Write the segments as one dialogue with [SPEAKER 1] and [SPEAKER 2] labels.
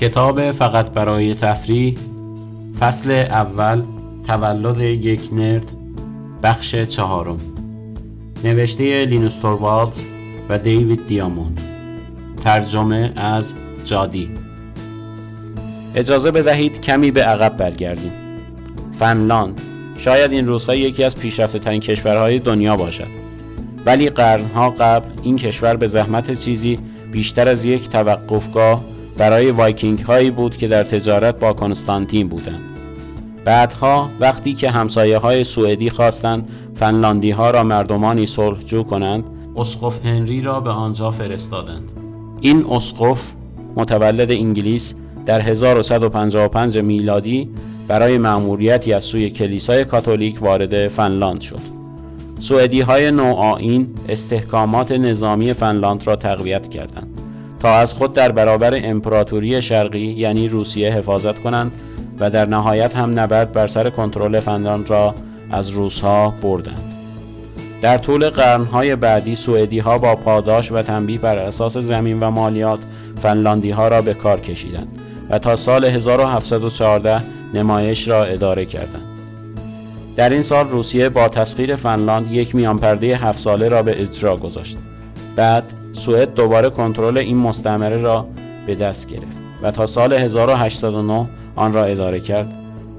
[SPEAKER 1] کتاب فقط برای تفریح فصل اول تولد یک نرد بخش چهارم. نوشته لینوس توروالدز و دیوید دیاموند. ترجمه از جادی. اجازه بدهید کمی به عقب برگردیم. فنلاند. شاید این روزها یکی از پیشرفته ترین کشورهای دنیا باشد. ولی قرنها قبل این کشور به زحمت چیزی بیشتر از یک توقفگاه برای وایکینگ هایی بود که در تجارت با کنستانتین بودند. بعدها وقتی که همسایه های سوئدی خواستند فنلاندی ها را مردمانی صلحجو کنند اسقف هنری را به آنجا فرستادند. این اسقف متولد انگلیس در 1155 میلادی برای مأموریتی از سوی کلیسای کاتولیک وارد فنلاند شد. سوئدی های نوآیین استحکامات نظامی فنلاند را تقویت کردند. تا از خود در برابر امپراتوری شرقی یعنی روسیه حفاظت کنند و در نهایت هم نبرد بر سر کنترل فنلاند را از روسها بردند در طول قرنهای بعدی سوئدی ها با پاداش و تنبیه بر اساس زمین و مالیات فنلاندی ها را به کار کشیدند و تا سال 1714 نمایش را اداره کردند. در این سال روسیه با تسخیر فنلاند یک میان پرده هفت ساله را به اجرا گذاشت. بعد سوئد دوباره کنترل این مستعمره را به دست گرفت و تا سال 1809 آن را اداره کرد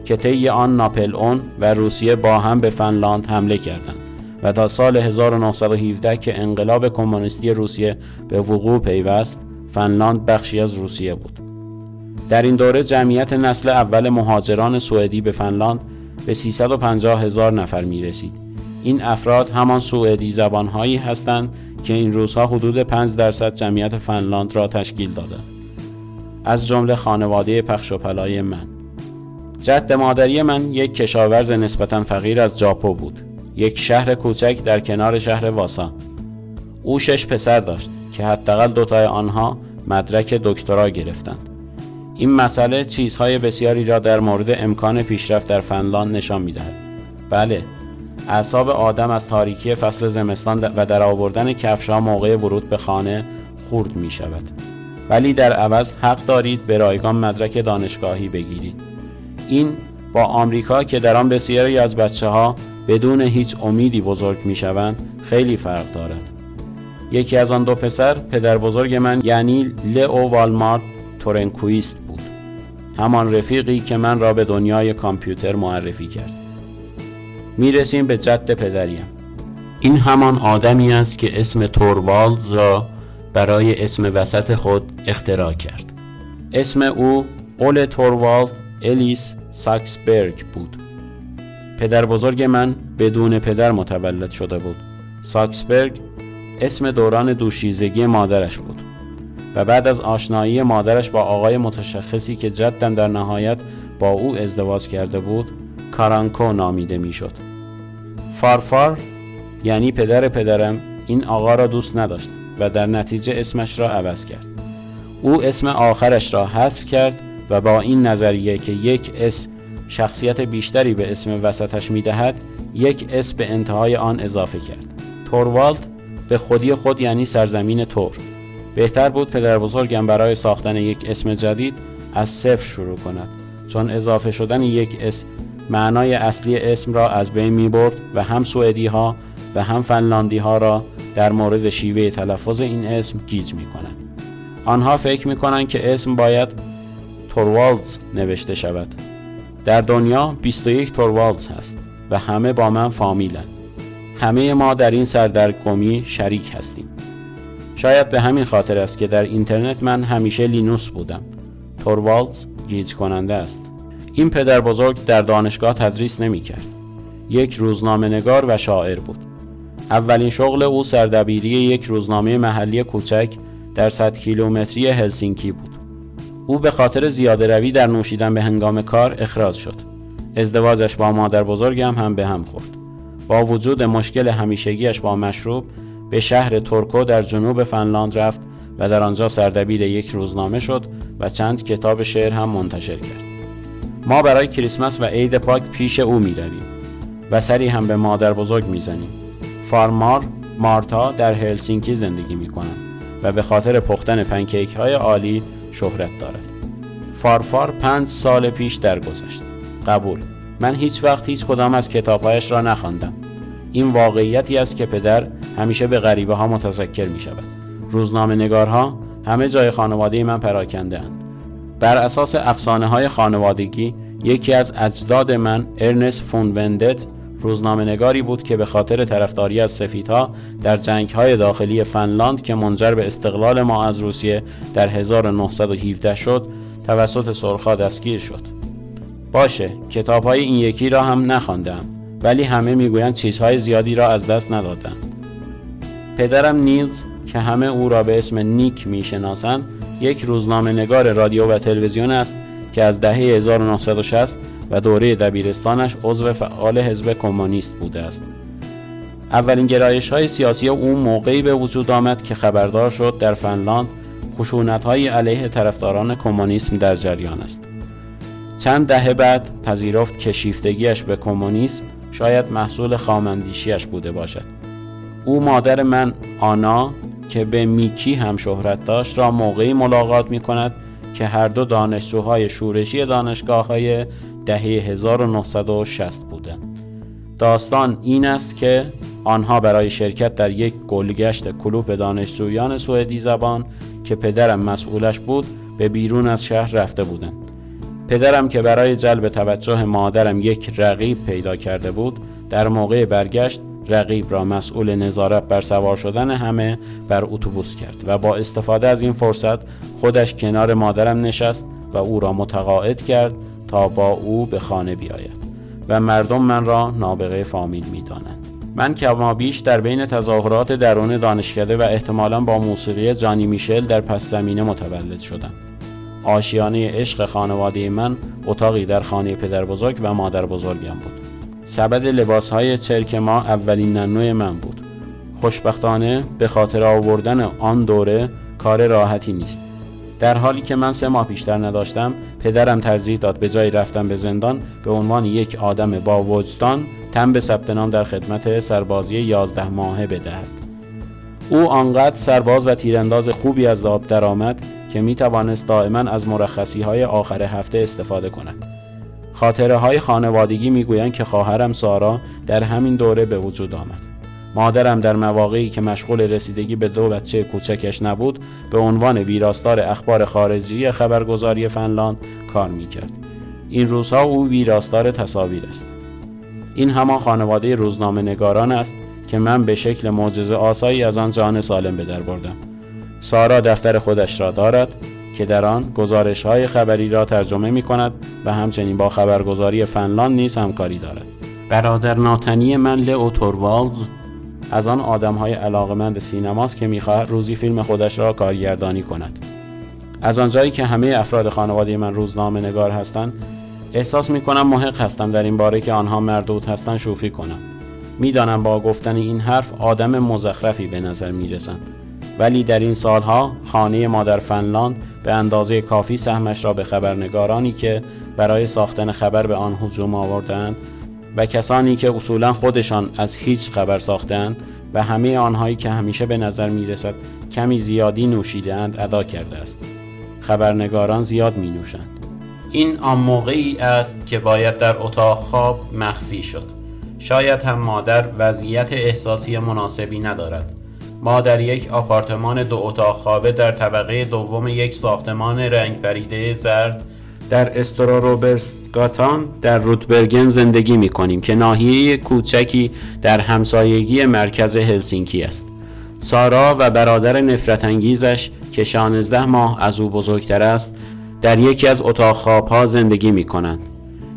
[SPEAKER 1] که طی آن ناپل و روسیه با هم به فنلاند حمله کردند و تا سال 1917 که انقلاب کمونیستی روسیه به وقوع پیوست فنلاند بخشی از روسیه بود در این دوره جمعیت نسل اول مهاجران سوئدی به فنلاند به 350 هزار نفر می رسید. این افراد همان سوئدی زبانهایی هستند که این روزها حدود 5 درصد جمعیت فنلاند را تشکیل دادند. از جمله خانواده پخش و پلای من. جد مادری من یک کشاورز نسبتا فقیر از جاپو بود. یک شهر کوچک در کنار شهر واسا. او شش پسر داشت که حداقل دوتای آنها مدرک دکترا گرفتند. این مسئله چیزهای بسیاری را در مورد امکان پیشرفت در فنلاند نشان می‌دهد. بله، اعصاب آدم از تاریکی فصل زمستان و در آوردن کفشها موقع ورود به خانه خورد می شود. ولی در عوض حق دارید به رایگان مدرک دانشگاهی بگیرید. این با آمریکا که در آن بسیاری از بچه ها بدون هیچ امیدی بزرگ می شوند خیلی فرق دارد. یکی از آن دو پسر پدر بزرگ من یعنی لئو والمارت تورنکویست بود همان رفیقی که من را به دنیای کامپیوتر معرفی کرد می رسیم به جد پدریم. این همان آدمی است که اسم توروالدز را برای اسم وسط خود اختراع کرد. اسم او اول توروالد الیس ساکسبرگ بود. پدر بزرگ من بدون پدر متولد شده بود. ساکسبرگ اسم دوران دوشیزگی مادرش بود و بعد از آشنایی مادرش با آقای متشخصی که جدن در نهایت با او ازدواج کرده بود کارانکو نامیده می‌شد. فارفار یعنی پدر پدرم این آقا را دوست نداشت و در نتیجه اسمش را عوض کرد. او اسم آخرش را حذف کرد و با این نظریه که یک اسم شخصیت بیشتری به اسم وسطش می‌دهد یک اسم به انتهای آن اضافه کرد. توروالد به خودی خود یعنی سرزمین تور. بهتر بود پدر بزرگم برای ساختن یک اسم جدید از صفر شروع کند چون اضافه شدن یک اسم معنای اصلی اسم را از بین می برد و هم سوئدی ها و هم فنلاندی ها را در مورد شیوه تلفظ این اسم گیج می کند. آنها فکر می کنند که اسم باید توروالدز نوشته شود. در دنیا 21 توروالدز هست و همه با من فامیلند. همه ما در این سردرگمی شریک هستیم. شاید به همین خاطر است که در اینترنت من همیشه لینوس بودم توروالدز گیج کننده است این پدر بزرگ در دانشگاه تدریس نمی کرد یک روزنامه نگار و شاعر بود. اولین شغل او سردبیری یک روزنامه محلی کوچک در 100 کیلومتری هلسینکی بود. او به خاطر زیاده روی در نوشیدن به هنگام کار اخراج شد. ازدواجش با مادر بزرگم هم به هم خورد. با وجود مشکل همیشگیش با مشروب به شهر تورکو در جنوب فنلاند رفت و در آنجا سردبیر یک روزنامه شد و چند کتاب شعر هم منتشر کرد. ما برای کریسمس و عید پاک پیش او می رویم و سری هم به مادر بزرگ می زنیم. فارمار مارتا در هلسینکی زندگی می کنند و به خاطر پختن پنکیک های عالی شهرت دارد. فارفار پنج سال پیش درگذشت قبول من هیچ وقت هیچ کدام از کتابهایش را نخواندم این واقعیتی است که پدر همیشه به غریبه ها متذکر می شود روزنامه نگارها همه جای خانواده من پراکنده اند. بر اساس افسانه های خانوادگی یکی از اجداد من ارنست فون وندت روزنامه نگاری بود که به خاطر طرفداری از سفیدها در جنگ های داخلی فنلاند که منجر به استقلال ما از روسیه در 1917 شد توسط سرخا دستگیر شد. باشه کتاب های این یکی را هم نخواندم ولی همه می‌گویند چیزهای زیادی را از دست ندادم پدرم نیلز که همه او را به اسم نیک می‌شناسند یک روزنامه نگار رادیو و تلویزیون است که از دهه 1960 و دوره دبیرستانش عضو فعال حزب کمونیست بوده است. اولین گرایش های سیاسی او موقعی به وجود آمد که خبردار شد در فنلاند خشونت های علیه طرفداران کمونیسم در جریان است. چند دهه بعد پذیرفت که شیفتگیش به کمونیسم شاید محصول خامندیشیش بوده باشد. او مادر من آنا که به میکی هم شهرت داشت را موقعی ملاقات می کند که هر دو دانشجوهای شورشی دانشگاه های دهه 1960 بودند. داستان این است که آنها برای شرکت در یک گلگشت کلوپ دانشجویان سوئدی زبان که پدرم مسئولش بود به بیرون از شهر رفته بودند. پدرم که برای جلب توجه مادرم یک رقیب پیدا کرده بود در موقع برگشت رقیب را مسئول نظارت بر سوار شدن همه بر اتوبوس کرد و با استفاده از این فرصت خودش کنار مادرم نشست و او را متقاعد کرد تا با او به خانه بیاید و مردم من را نابغه فامیل می دانند. من کما بیش در بین تظاهرات درون دانشکده و احتمالا با موسیقی جانی میشل در پس زمینه متولد شدم آشیانه عشق خانواده من اتاقی در خانه پدر بزرگ و مادر بزرگم بود سبد لباس های چرک ما اولین ننوی من بود. خوشبختانه به خاطر آوردن آن دوره کار راحتی نیست. در حالی که من سه ماه بیشتر نداشتم پدرم ترجیح داد به جای رفتن به زندان به عنوان یک آدم با وجدان تن به ثبت نام در خدمت سربازی یازده ماهه بدهد. او آنقدر سرباز و تیرانداز خوبی از آب درآمد که می توانست دائما از مرخصی های آخر هفته استفاده کند. خاطره های خانوادگی می‌گویند که خواهرم سارا در همین دوره به وجود آمد. مادرم در مواقعی که مشغول رسیدگی به دو بچه کوچکش نبود به عنوان ویراستار اخبار خارجی خبرگزاری فنلاند کار می‌کرد. این روزها او ویراستار تصاویر است. این همان خانواده روزنامه نگاران است که من به شکل معجزه آسایی از آن جان سالم به در بردم. سارا دفتر خودش را دارد. که در آن گزارش های خبری را ترجمه می کند و همچنین با خبرگزاری فنلاند نیز همکاری دارد. برادر ناتنی من لئو توروالز از آن آدم های علاقمند سینماست که می‌خواهد روزی فیلم خودش را کارگردانی کند. از آنجایی که همه افراد خانواده من روزنامه نگار هستند احساس می کنم محق هستم در این باره که آنها مردود هستند شوخی کنم. می‌دانم با گفتن این حرف آدم مزخرفی به نظر می رسم. ولی در این سالها خانه مادر فنلاند به اندازه کافی سهمش را به خبرنگارانی که برای ساختن خبر به آن هجوم آوردند و کسانی که اصولا خودشان از هیچ خبر ساختند و همه آنهایی که همیشه به نظر می رسد کمی زیادی نوشیدند ادا کرده است. خبرنگاران زیاد می نوشند این آن موقعی است که باید در اتاق خواب مخفی شد. شاید هم مادر وضعیت احساسی مناسبی ندارد. ما در یک آپارتمان دو اتاق خوابه در طبقه دوم یک ساختمان رنگ پریده زرد در استرا در روتبرگن زندگی می کنیم که ناحیه کوچکی در همسایگی مرکز هلسینکی است. سارا و برادر نفرت انگیزش که 16 ماه از او بزرگتر است در یکی از اتاق خوابها زندگی می کنند.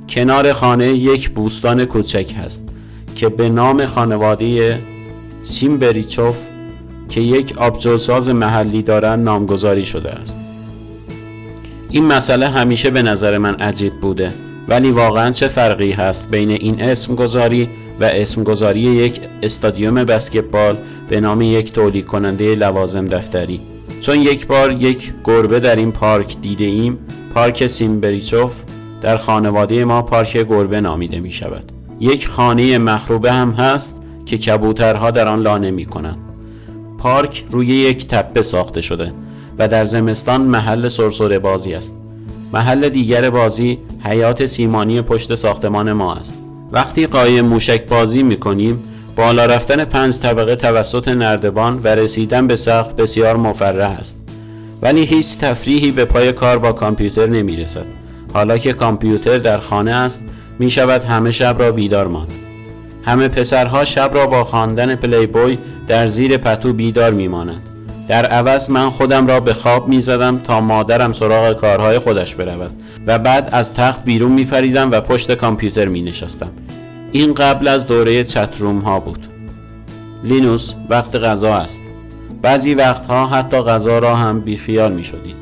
[SPEAKER 1] کنار خانه یک بوستان کوچک هست که به نام خانواده سیمبریچوف که یک آبجوساز محلی دارند نامگذاری شده است. این مسئله همیشه به نظر من عجیب بوده ولی واقعا چه فرقی هست بین این اسم گذاری و اسم گذاری یک استادیوم بسکتبال به نام یک تولید کننده لوازم دفتری؟ چون یک بار یک گربه در این پارک دیده ایم پارک سیمبریچوف در خانواده ما پارک گربه نامیده می شود یک خانه مخروبه هم هست که کبوترها در آن لانه می کنند پارک روی یک تپه ساخته شده و در زمستان محل سرسره بازی است. محل دیگر بازی حیات سیمانی پشت ساختمان ما است. وقتی قایم موشک بازی می کنیم بالا رفتن پنج طبقه توسط نردبان و رسیدن به سقف بسیار مفرح است. ولی هیچ تفریحی به پای کار با کامپیوتر نمی رسد حالا که کامپیوتر در خانه است می شود همه شب را بیدار ماند. همه پسرها شب را با خواندن پلی بوی در زیر پتو بیدار می مانند. در عوض من خودم را به خواب می زدم تا مادرم سراغ کارهای خودش برود و بعد از تخت بیرون می پریدم و پشت کامپیوتر می نشستم این قبل از دوره چتروم ها بود. لینوس وقت غذا است. بعضی وقتها حتی غذا را هم بیخیال می شدید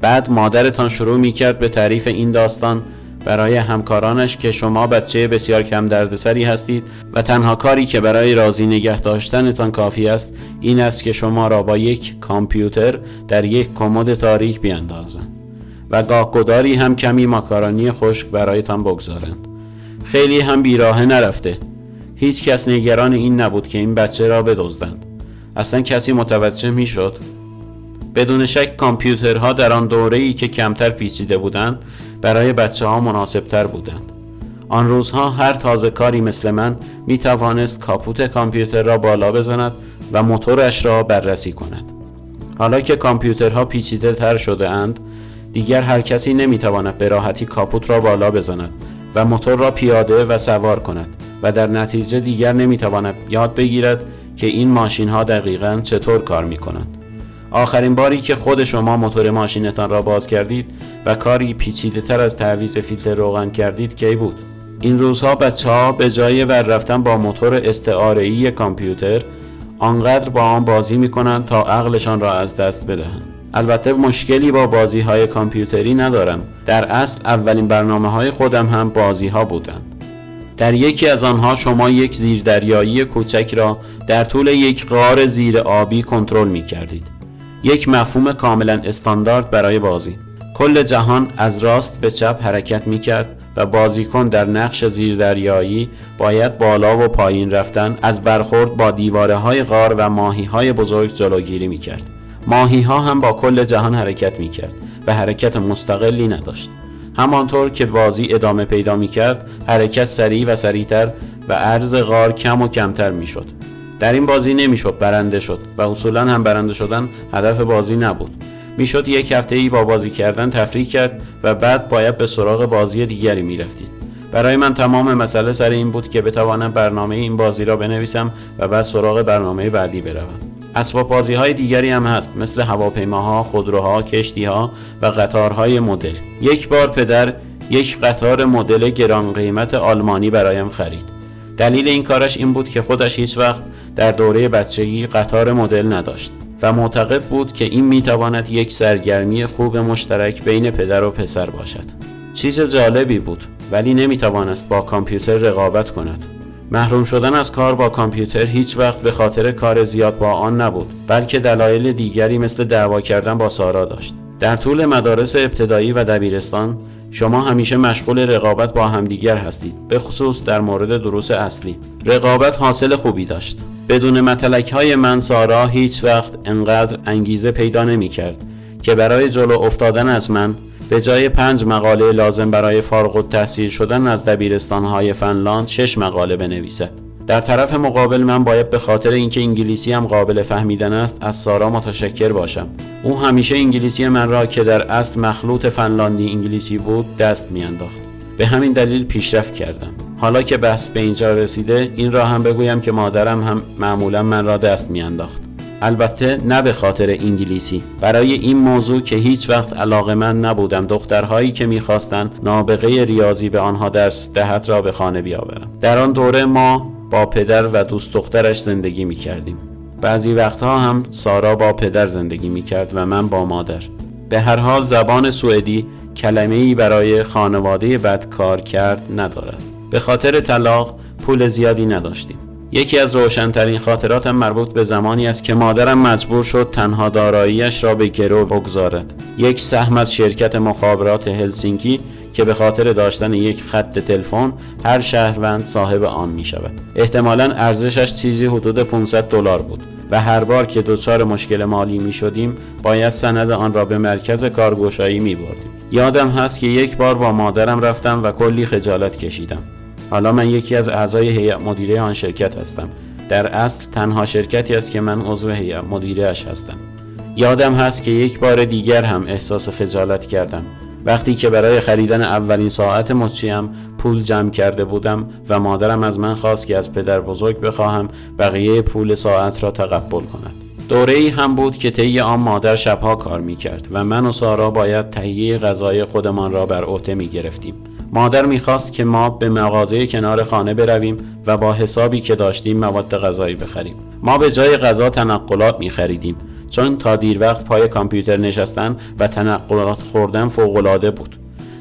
[SPEAKER 1] بعد مادرتان شروع می کرد به تعریف این داستان برای همکارانش که شما بچه بسیار کم دردسری هستید و تنها کاری که برای راضی نگه داشتنتان کافی است این است که شما را با یک کامپیوتر در یک کمد تاریک بیاندازند و گاه گداری هم کمی ماکارانی خشک برایتان بگذارند. خیلی هم بیراه نرفته. هیچ کس نگران این نبود که این بچه را بدزدند. اصلا کسی متوجه می شد بدون شک کامپیوترها در آن دوره ای که کمتر پیچیده بودند برای بچه ها مناسب تر بودند آن روزها هر تازه کاری مثل من می توانست کاپوت کامپیوتر را بالا بزند و موتورش را بررسی کند حالا که کامپیوترها پیچیده تر شده اند دیگر هر کسی نمی تواند به راحتی کاپوت را بالا بزند و موتور را پیاده و سوار کند و در نتیجه دیگر نمی‌تواند یاد بگیرد که این ماشین ها دقیقا چطور کار می کنند. آخرین باری که خود شما موتور ماشینتان را باز کردید و کاری پیچیده تر از تعویض فیلتر روغن کردید کی بود؟ این روزها بچه ها به جای ور رفتن با موتور استعاره کامپیوتر آنقدر با آن بازی می کنند تا عقلشان را از دست بدهند. البته مشکلی با بازی های کامپیوتری ندارم در اصل اولین برنامه های خودم هم بازی ها بودند در یکی از آنها شما یک زیردریایی کوچک را در طول یک غار زیر آبی کنترل می کردید یک مفهوم کاملا استاندارد برای بازی کل جهان از راست به چپ حرکت می کرد و بازیکن در نقش زیردریایی باید بالا و پایین رفتن از برخورد با دیواره های غار و ماهی های بزرگ جلوگیری می کرد ماهی ها هم با کل جهان حرکت می کرد و حرکت مستقلی نداشت. همانطور که بازی ادامه پیدا می کرد حرکت سریع و سریعتر و عرض غار کم و کمتر می شد در این بازی نمی‌شد برنده شد و اصولا هم برنده شدن هدف بازی نبود. می‌شد یک هفته ای با بازی کردن تفریح کرد و بعد باید به سراغ بازی دیگری می رفتید. برای من تمام مسئله سر این بود که بتوانم برنامه این بازی را بنویسم و بعد سراغ برنامه بعدی بروم اسباب بازی های دیگری هم هست مثل هواپیماها، خودروها، کشتیها و قطارهای مدل. یک بار پدر یک قطار مدل گران قیمت آلمانی برایم خرید. دلیل این کارش این بود که خودش هیچ وقت در دوره بچگی قطار مدل نداشت و معتقد بود که این می‌تواند یک سرگرمی خوب مشترک بین پدر و پسر باشد. چیز جالبی بود ولی نمی‌توانست با کامپیوتر رقابت کند. محروم شدن از کار با کامپیوتر هیچ وقت به خاطر کار زیاد با آن نبود بلکه دلایل دیگری مثل دعوا کردن با سارا داشت در طول مدارس ابتدایی و دبیرستان شما همیشه مشغول رقابت با همدیگر هستید به خصوص در مورد دروس اصلی رقابت حاصل خوبی داشت بدون متلک های من سارا هیچ وقت انقدر انگیزه پیدا نمی کرد که برای جلو افتادن از من به جای پنج مقاله لازم برای فارغ التحصیل شدن از دبیرستانهای فنلاند شش مقاله بنویسد. در طرف مقابل من باید به خاطر اینکه انگلیسی هم قابل فهمیدن است از سارا متشکر باشم. او همیشه انگلیسی من را که در اصل مخلوط فنلاندی انگلیسی بود دست میانداخت. به همین دلیل پیشرفت کردم. حالا که بحث به اینجا رسیده این را هم بگویم که مادرم هم معمولا من را دست میانداخت. البته نه به خاطر انگلیسی. برای این موضوع که هیچ وقت علاقه من نبودم دخترهایی که می‌خواستند نابغه ریاضی به آنها درس دهد را به خانه بیاورم. در آن دوره ما با پدر و دوست دخترش زندگی می‌کردیم. بعضی وقتها هم سارا با پدر زندگی می‌کرد و من با مادر. به هر حال زبان سوئدی کلمه ای برای خانواده بد کار کرد ندارد. به خاطر طلاق پول زیادی نداشتیم. یکی از روشنترین خاطراتم مربوط به زمانی است که مادرم مجبور شد تنها داراییش را به گرو بگذارد. یک سهم از شرکت مخابرات هلسینکی که به خاطر داشتن یک خط تلفن هر شهروند صاحب آن می شود احتمالا ارزشش چیزی حدود 500 دلار بود و هر بار که دچار مشکل مالی می شدیم باید سند آن را به مرکز کارگشایی می بردیم. یادم هست که یک بار با مادرم رفتم و کلی خجالت کشیدم. حالا من یکی از اعضای هیئت مدیره آن شرکت هستم. در اصل تنها شرکتی است که من عضو هیئت مدیره اش هستم. یادم هست که یک بار دیگر هم احساس خجالت کردم. وقتی که برای خریدن اولین ساعت مچیم پول جمع کرده بودم و مادرم از من خواست که از پدر بزرگ بخواهم بقیه پول ساعت را تقبل کند. دوره ای هم بود که طی آن مادر شبها کار می کرد و من و سارا باید تهیه غذای خودمان را بر عهده می گرفتیم مادر می‌خواست که ما به مغازه کنار خانه برویم و با حسابی که داشتیم مواد غذایی بخریم. ما به جای غذا تنقلات می خریدیم چون تا دیر وقت پای کامپیوتر نشستن و تنقلات خوردن فوقالعاده بود.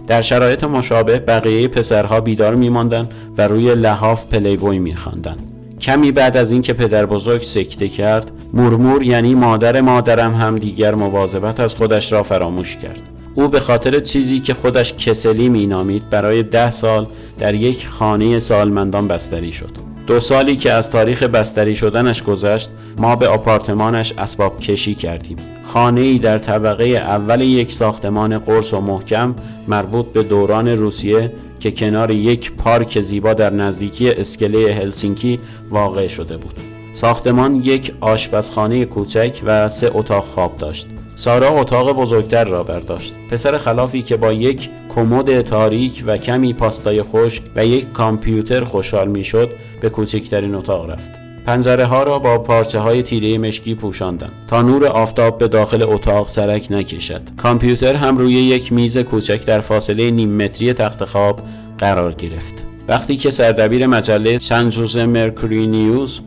[SPEAKER 1] در شرایط مشابه بقیه پسرها بیدار میماندند و روی لحاف پلی بوی میخواندند کمی بعد از اینکه پدر بزرگ سکته کرد مرمور یعنی مادر مادرم هم دیگر مواظبت از خودش را فراموش کرد. او به خاطر چیزی که خودش کسلی مینامید برای ده سال در یک خانه سالمندان بستری شد. دو سالی که از تاریخ بستری شدنش گذشت ما به آپارتمانش اسباب کشی کردیم. خانه ای در طبقه اول یک ساختمان قرص و محکم مربوط به دوران روسیه که کنار یک پارک زیبا در نزدیکی اسکله هلسینکی واقع شده بود. ساختمان یک آشپزخانه کوچک و سه اتاق خواب داشت. سارا اتاق بزرگتر را برداشت. پسر خلافی که با یک کمد تاریک و کمی پاستای خشک و یک کامپیوتر خوشحال می‌شد به کوچکترین اتاق رفت. پنجره ها را با پارچه های تیره مشکی پوشاندم تا نور آفتاب به داخل اتاق سرک نکشد. کامپیوتر هم روی یک میز کوچک در فاصله نیم متری تخت خواب قرار گرفت. وقتی که سردبیر مجله روز مرکوری نیوز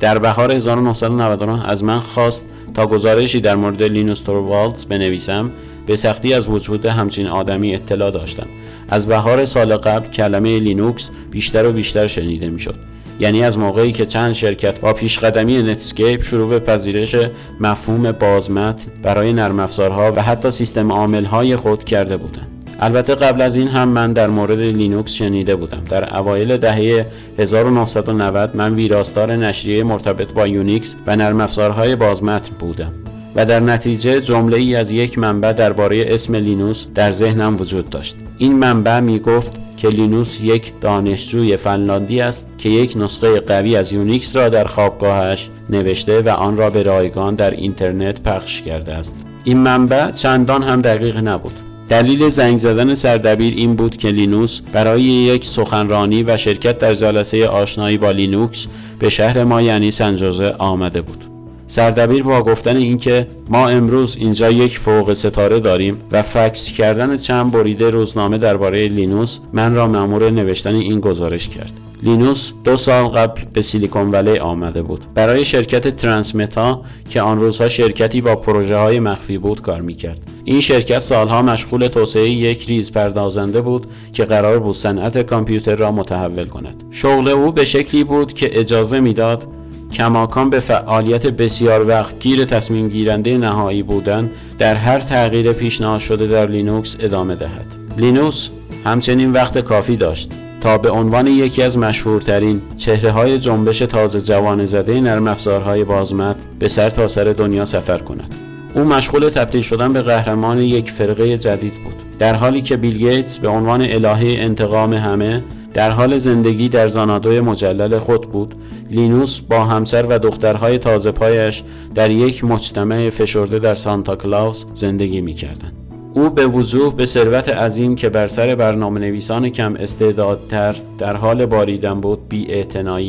[SPEAKER 1] در بهار 1999 از من خواست تا گزارشی در مورد لینوس توروالدز بنویسم به سختی از وجود همچین آدمی اطلاع داشتم. از بهار سال قبل کلمه لینوکس بیشتر و بیشتر شنیده می‌شد. یعنی از موقعی که چند شرکت با پیشقدمی نتسکیپ شروع به پذیرش مفهوم بازمتن برای نرم افزارها و حتی سیستم عاملهای خود کرده بودند. البته قبل از این هم من در مورد لینوکس شنیده بودم. در اوایل دهه 1990 من ویراستار نشریه مرتبط با یونیکس و نرم افزارهای بازمتن بودم و در نتیجه جمله ای از یک منبع درباره اسم لینوس در ذهنم وجود داشت. این منبع می گفت که لینوس یک دانشجوی فنلاندی است که یک نسخه قوی از یونیکس را در خوابگاهش نوشته و آن را به رایگان در اینترنت پخش کرده است. این منبع چندان هم دقیق نبود. دلیل زنگ زدن سردبیر این بود که لینوس برای یک سخنرانی و شرکت در جلسه آشنایی با لینوکس به شهر ما یعنی سنجوزه آمده بود. سردبیر با گفتن اینکه ما امروز اینجا یک فوق ستاره داریم و فکس کردن چند بریده روزنامه درباره لینوس من را مأمور نوشتن این گزارش کرد. لینوس دو سال قبل به سیلیکون ولی آمده بود. برای شرکت ترانسمتا که آن روزها شرکتی با پروژه های مخفی بود کار می‌کرد. این شرکت سالها مشغول توسعه یک ریز پردازنده بود که قرار بود صنعت کامپیوتر را متحول کند. شغل او به شکلی بود که اجازه می‌داد کماکان به فعالیت بسیار وقتگیر تصمیم گیرنده نهایی بودن در هر تغییر پیشنهاد شده در لینوکس ادامه دهد. لینوس همچنین وقت کافی داشت. تا به عنوان یکی از مشهورترین چهره های جنبش تازه جوانه زده نرم افزارهای بازمتن به سر تا سر دنیا سفر کند او مشغول تبدیل شدن به قهرمان یک فرقه جدید بود در حالی که بیل گیتس به عنوان الهه انتقام همه در حال زندگی در زانادوی مجلل خود بود لینوس با همسر و دخترهای تازه پایش در یک مجتمع فشرده در سانتا کلاوس زندگی می کردن. او به وضوح به ثروت عظیم که بر سر برنامه نویسان کم استعدادتر در حال باریدن بود بی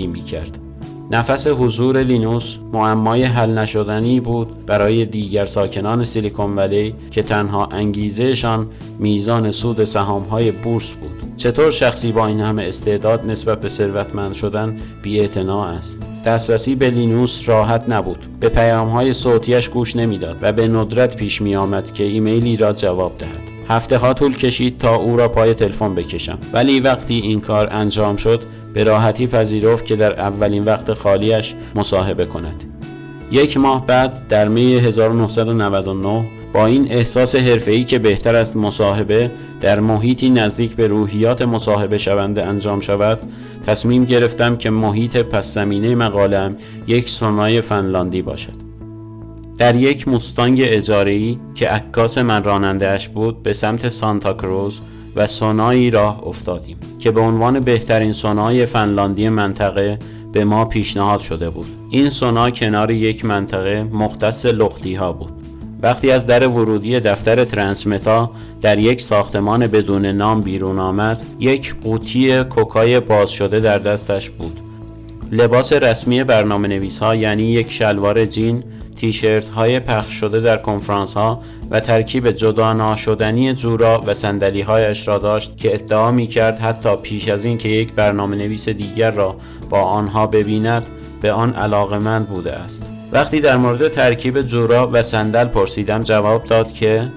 [SPEAKER 1] می کرد. نفس حضور لینوس معمای حل نشدنی بود برای دیگر ساکنان سیلیکون ولی که تنها انگیزهشان میزان سود سهامهای بورس بود. چطور شخصی با این همه استعداد نسبت به ثروتمند شدن بی است؟ دسترسی به لینوس راحت نبود. به پیامهای صوتیش گوش نمی‌داد و به ندرت پیش می آمد که ایمیلی را جواب دهد. هفته ها طول کشید تا او را پای تلفن بکشم. ولی وقتی این کار انجام شد به راحتی پذیرفت که در اولین وقت خالیش مصاحبه کند. یک ماه بعد در می 1999 با این احساس حرفه‌ای که بهتر است مصاحبه در محیطی نزدیک به روحیات مصاحبه شونده انجام شود تصمیم گرفتم که محیط پس زمینه مقالم یک سونای فنلاندی باشد. در یک مستانگ اجارهی که عکاس من رانندهاش بود به سمت سانتا کروز و سونایی راه افتادیم که به عنوان بهترین سونای فنلاندی منطقه به ما پیشنهاد شده بود. این سونا کنار یک منطقه مختص لختی ها بود. وقتی از در ورودی دفتر ترانسمتا در یک ساختمان بدون نام بیرون آمد یک قوطی کوکای باز شده در دستش بود. لباس رسمی برنامه نویس ها یعنی یک شلوار جین تیشرت های پخش شده در کنفرانس ها و ترکیب جدا ناشدنی جورا و سندلی هایش را داشت که ادعا می کرد حتی پیش از این که یک برنامه نویس دیگر را با آنها ببیند به آن علاقمند بوده است. وقتی در مورد ترکیب جورا و صندل پرسیدم جواب داد که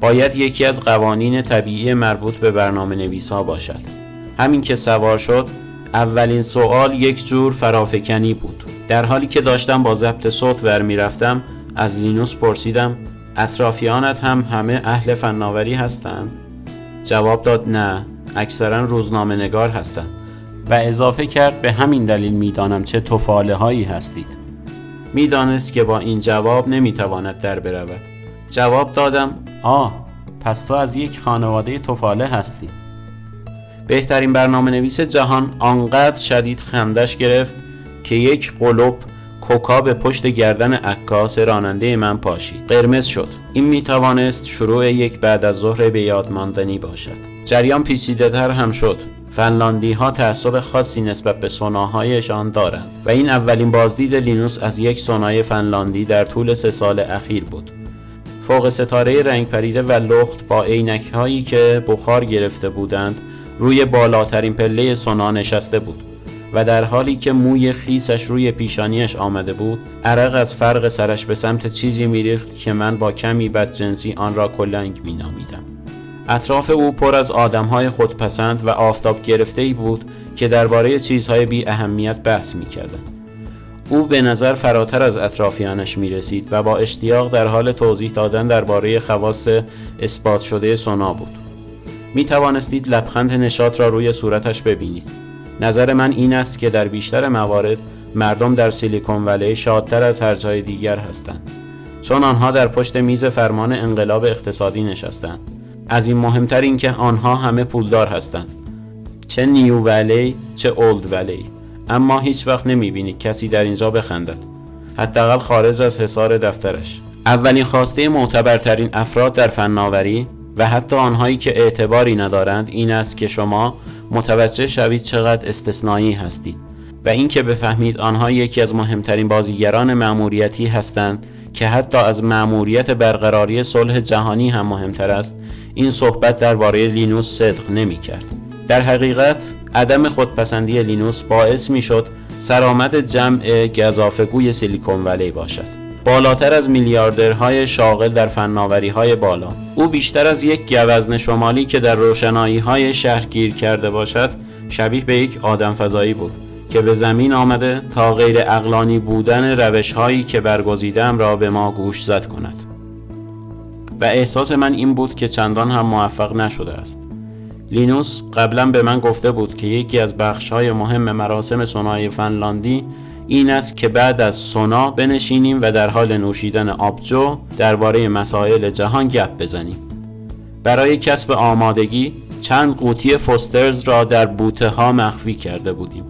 [SPEAKER 1] باید یکی از قوانین طبیعی مربوط به برنامه نویسا باشد. همین که سوار شد اولین سوال یک جور فرافکنی بود. در حالی که داشتم با ضبط صوت ور می‌رفتم از لینوس پرسیدم اطرافیانت هم همه اهل فناوری هستند جواب داد نه اکثرا روزنامه نگار هستند و اضافه کرد به همین دلیل می‌دانم چه توفاله هایی هستید. می‌دانست که با این جواب نمی‌تواند در برود. جواب دادم آه پس تو از یک خانواده توفاله هستی. بهترین برنامه نویس جهان آنقدر شدید خندش گرفت که یک قلوب کوکا به پشت گردن عکاس راننده من پاشید. قرمز شد. این می توانست شروع یک بعد از ظهر به یاد ماندنی باشد. جریان پیچیده تر هم شد. فنلاندی ها تعصب خاصی نسبت به سوناهایشان دارند و این اولین بازدید لینوس از یک سونای فنلاندی در طول سه سال اخیر بود. فوق ستاره رنگ پریده و لخت با عینک هایی که بخار گرفته بودند روی بالاترین پله سونا نشسته بود. و در حالی که موی خیسش روی پیشانیش آمده بود عرق از فرق سرش به سمت چیزی میریخت که من با کمی بدجنسی آن را کلنگ مینامیدم اطراف او پر از آدمهای خودپسند و آفتاب گرفته ای بود که درباره چیزهای بی اهمیت بحث می او به نظر فراتر از اطرافیانش می رسید و با اشتیاق در حال توضیح دادن درباره خواص اثبات شده سونا بود. می توانستید لبخند نشاط را روی صورتش ببینید. نظر من این است که در بیشتر موارد مردم در سیلیکون ولی شادتر از هر جای دیگر هستند. چون آنها در پشت میز فرمان انقلاب اقتصادی نشستند. از این مهمتر اینکه آنها همه پولدار هستند. چه نیو ولی چه اولد ولی. اما هیچ وقت نمی کسی در اینجا بخندد. حداقل خارج از حصار دفترش. اولین خواسته معتبرترین افراد در فناوری و حتی آنهایی که اعتباری ندارند این است که شما متوجه شوید چقدر استثنایی هستید و اینکه بفهمید آنها یکی از مهمترین بازیگران مأموریتی هستند که حتی از مأموریت برقراری صلح جهانی هم مهمتر است این صحبت درباره لینوس صدق نمی کرد. در حقیقت عدم خودپسندی لینوس باعث می شد سرآمد جمع گذافگوی سیلیکون ولی باشد بالاتر از میلیاردرهای شاغل در فناوری های بالا. او بیشتر از یک گوزن شمالی که در روشنایی های شهر گیر کرده باشد شبیه به یک آدم فضایی بود که به زمین آمده تا غیر اقلانی بودن روش هایی که برگزیدم را به ما گوش زد کند. و احساس من این بود که چندان هم موفق نشده است. لینوس قبلا به من گفته بود که یکی از بخش های مهم مراسم صنایع فنلاندی این است که بعد از سونا بنشینیم و در حال نوشیدن آبجو درباره مسائل جهان گپ بزنیم. برای کسب آمادگی چند قوطی فوسترز را در بوته ها مخفی کرده بودیم.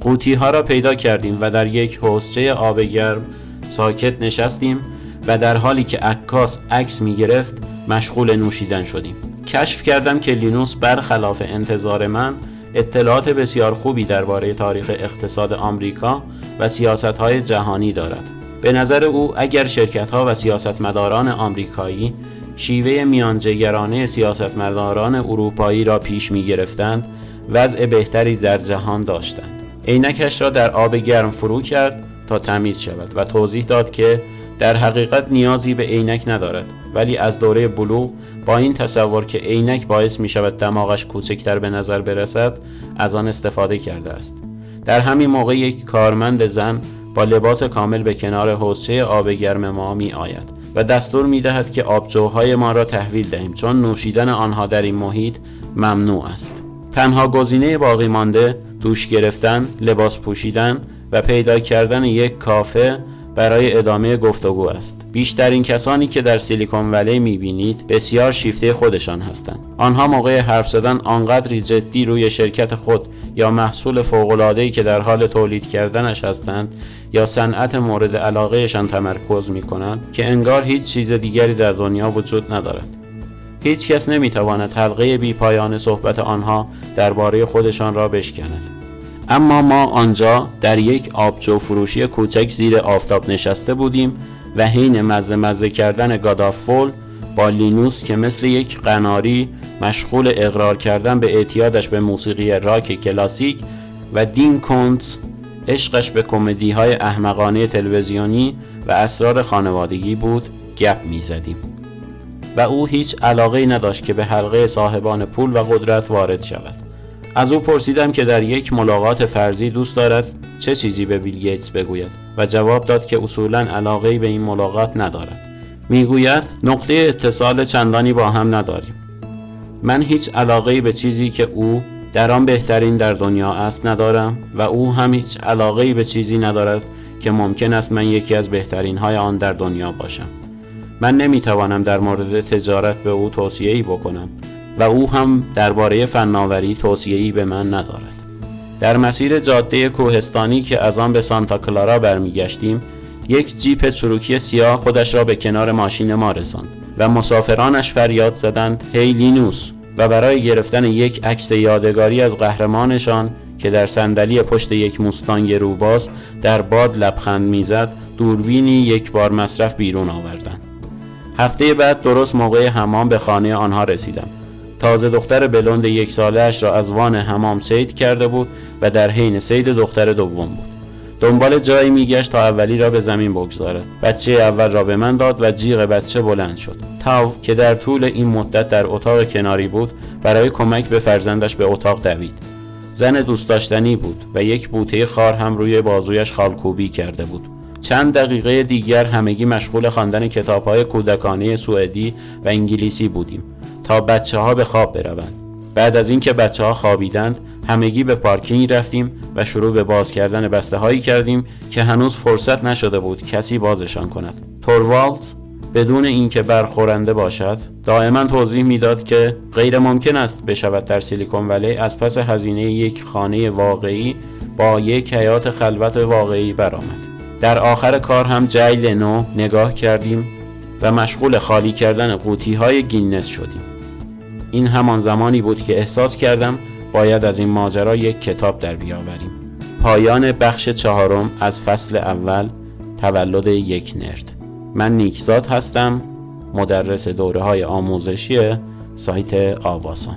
[SPEAKER 1] قوطی ها را پیدا کردیم و در یک حوزچه آب گرم ساکت نشستیم و در حالی که عکاس عکس می گرفت مشغول نوشیدن شدیم. کشف کردم که لینوس برخلاف انتظار من اطلاعات بسیار خوبی درباره تاریخ اقتصاد آمریکا و سیاست های جهانی دارد. به نظر او اگر شرکت ها و سیاستمداران آمریکایی شیوه میانجگرانه سیاستمداران اروپایی را پیش می گرفتند وضع بهتری در جهان داشتند. عینکش را در آب گرم فرو کرد تا تمیز شود و توضیح داد که در حقیقت نیازی به عینک ندارد ولی از دوره بلوغ با این تصور که عینک باعث می شود دماغش کوچکتر به نظر برسد از آن استفاده کرده است در همین موقع یک کارمند زن با لباس کامل به کنار حوزچه آب گرم ما می آید و دستور می دهد که آبجوهای ما را تحویل دهیم چون نوشیدن آنها در این محیط ممنوع است. تنها گزینه باقی مانده دوش گرفتن لباس پوشیدن و پیدا کردن یک کافه برای ادامه گفتگو است. بیشترین کسانی که در سیلیکون ولی می‌بینید بسیار شیفته خودشان هستند. آنها موقع حرف زدن آنقدری جدی روی شرکت خود یا محصول فوق‌العاده‌ای که در حال تولید کردنش هستند یا صنعت مورد علاقهشان تمرکز می‌کنند که انگار هیچ چیز دیگری در دنیا وجود ندارد. هیچ کس نمی‌تواند حلقه بی پایان صحبت آنها درباره خودشان را بشکند. اما ما آنجا در یک آبجو فروشی کوچک زیر آفتاب نشسته بودیم و حین مزه مزه کردن گادافول با لینوس که مثل یک قناری مشغول اقرار کردن به اعتیادش به موسیقی راک کلاسیک و دین کونت عشقش به کمدی های احمقانه تلویزیونی و اسرار خانوادگی بود گپ می زدیم. و او هیچ علاقه نداشت که به حلقه صاحبان پول و قدرت وارد شود. از او پرسیدم که در یک ملاقات فرضی دوست دارد چه چیزی به بیل گیتس بگوید و جواب داد که اصولا علاقه به این ملاقات ندارد. می‌گوید نقطه اتصال چندانی با هم نداریم. من هیچ علاقه به چیزی که او در آن بهترین در دنیا است ندارم و او هم هیچ علاقه به چیزی ندارد که ممکن است من یکی از بهترین های آن در دنیا باشم. من نمی‌توانم در مورد تجارت به او توصیه ای بکنم. و او هم درباره فناوری توصیه‌ای به من ندارد. در مسیر جاده کوهستانی که از آن به سانتا کلارا برمیگشتیم یک جیپ چروکی سیاه خودش را به کنار ماشین ما رساند و مسافرانش فریاد زدند هی لینوس! و برای گرفتن یک عکس یادگاری از قهرمانشان که در صندلی پشت یک موستانگ روباز در باد لبخند می‌زد دوربینی یک بار مصرف بیرون آوردند. هفته بعد درست موقع حمام به خانه آنها رسیدم. تازه دختر بلند یک سالهاش را از وان حمام سید کرده بود و در حین سید دختر دوم بود. دنبال جایی میگشت تا اولی را به زمین بگذارد. بچه اول را به من داد و جیغ بچه بلند شد. تاو که در طول این مدت در اتاق کناری بود برای کمک به فرزندش به اتاق دوید. زن دوست داشتنی بود و یک بوته خار هم روی بازویش خالکوبی کرده بود. چند دقیقه دیگر همگی مشغول خواندن کتابهای کودکانه سوئدی و انگلیسی بودیم. تا بچه ها به خواب بروند. بعد از اینکه بچه ها خوابیدند همگی به پارکینگ رفتیم و شروع به باز کردن بسته هایی کردیم که هنوز فرصت نشده بود کسی بازشان کند. توروالت بدون اینکه برخورنده باشد دائما توضیح می‌داد که غیر ممکن است بشود در سیلیکون ولی از پس هزینه یک خانه واقعی با یک حیات خلوت واقعی برآمد. در آخر کار هم جای نو نگاه کردیم و مشغول خالی کردن قوطی های گیننس شدیم. این همان زمانی بود که احساس کردم باید از این ماجرا یک کتاب در بیاوریم. پایان بخش چهارم از فصل اول تولد یک نرد. من نیکزاد هستم مدرس دوره های آموزشی سایت آواسان.